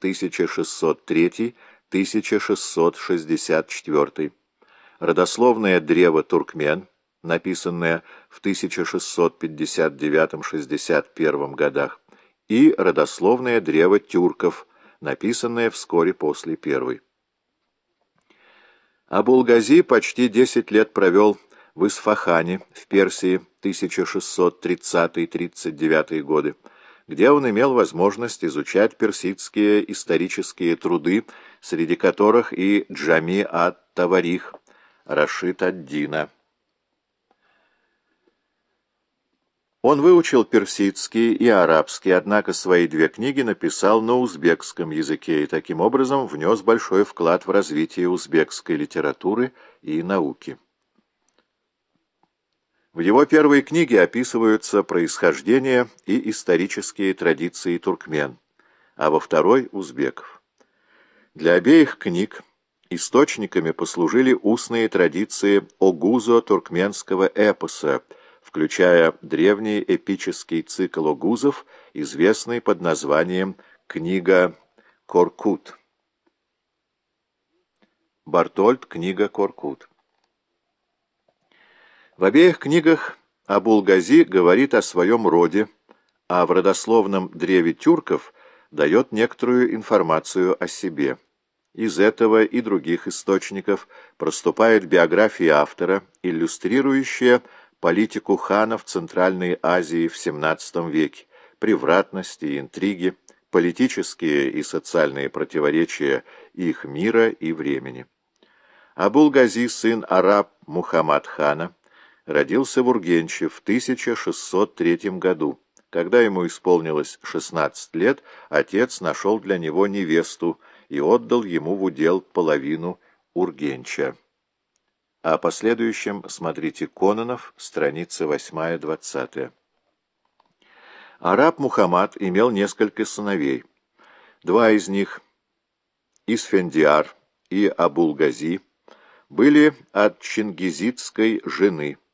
1603-1664, родословное древо туркмен, написанное в 1659-61 годах, и родословное древо тюрков, написанное вскоре после первой. Абулгази почти 10 лет провел в Исфахане, в Персии, 1630-39 годы, где он имел возможность изучать персидские исторические труды, среди которых и Джами ат-Таварих, Рашид ад-Дина. Он выучил персидский и арабский, однако свои две книги написал на узбекском языке и таким образом внес большой вклад в развитие узбекской литературы и науки. В его первой книге описываются происхождение и исторические традиции туркмен, а во второй – узбеков. Для обеих книг источниками послужили устные традиции огузо-туркменского эпоса, включая древний эпический цикл огузов, известный под названием «Книга Коркут». Бартольд, книга Коркут. В обеих книгах Абул-Гази говорит о своем роде, а в родословном древе тюрков дает некоторую информацию о себе. Из этого и других источников проступает биография автора, иллюстрирующая политику ханов Центральной Азии в XVII веке, превратности и интриги, политические и социальные противоречия их мира и времени. Абул-Гази, сын араб Мухаммад хана, родился в Ургенче в 1603 году. Когда ему исполнилось 16 лет, отец нашел для него невесту и отдал ему в удел половину Ургенча. О последующем смотрите Кононов, страница 8-20. Араб Мухаммад имел несколько сыновей. Два из них, Исфендиар и Абул-Гази, были от чингизидской жены –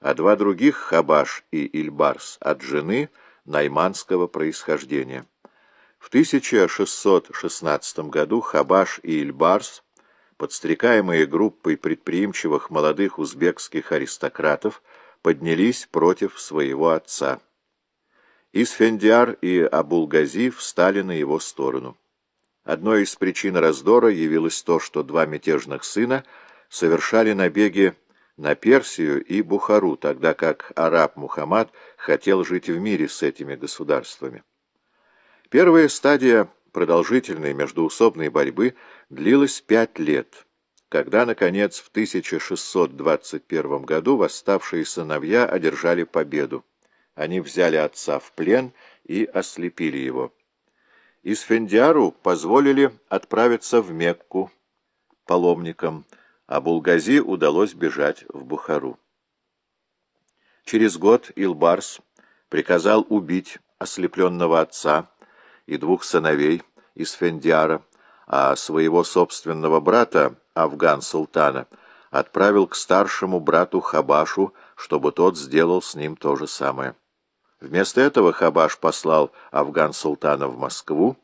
а два других, Хабаш и Ильбарс, от жены найманского происхождения. В 1616 году Хабаш и Ильбарс, подстрекаемые группой предприимчивых молодых узбекских аристократов, поднялись против своего отца. Исфендиар и Абулгази встали на его сторону. Одной из причин раздора явилось то, что два мятежных сына совершали набеги на Персию и Бухару, тогда как араб Мухаммад хотел жить в мире с этими государствами. Первая стадия продолжительной междуусобной борьбы длилась пять лет, когда, наконец, в 1621 году восставшие сыновья одержали победу. Они взяли отца в плен и ослепили его. Исфендиару позволили отправиться в Мекку паломникам, а Булгази удалось бежать в Бухару. Через год Илбарс приказал убить ослепленного отца и двух сыновей из Фендиара, а своего собственного брата, Афган-Султана, отправил к старшему брату Хабашу, чтобы тот сделал с ним то же самое. Вместо этого Хабаш послал Афган-Султана в Москву,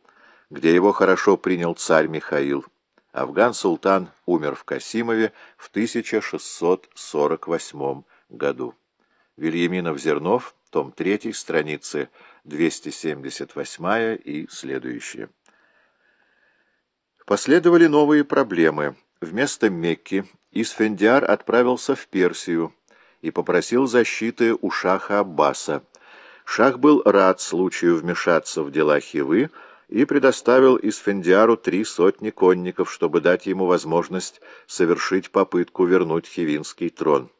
где его хорошо принял царь Михаил. Афган-Султан умер в Касимове в 1648 году. Вильяминов-Зернов, том 3, страницы 278 и следующие. Последовали новые проблемы. Вместо Мекки Исфендиар отправился в Персию и попросил защиты у шаха Аббаса. Шах был рад случаю вмешаться в дела Хивы, и предоставил Исфендиару три сотни конников, чтобы дать ему возможность совершить попытку вернуть Хивинский трон.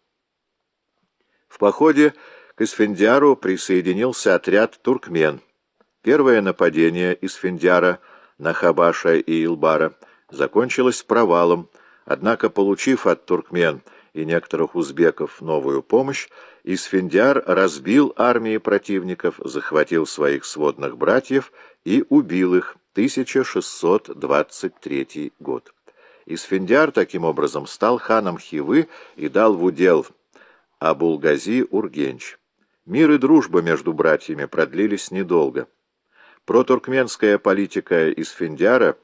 В походе к Исфендиару присоединился отряд туркмен. Первое нападение Исфендиара на Хабаша и Илбара закончилось провалом, однако, получив от туркмен и некоторых узбеков новую помощь, Исфендиар разбил армии противников, захватил своих сводных братьев и убил их 1623 год. Исфендиар таким образом стал ханом Хивы и дал в удел Абулгази Ургенч. Мир и дружба между братьями продлились недолго. Протуркменская политика Исфендиара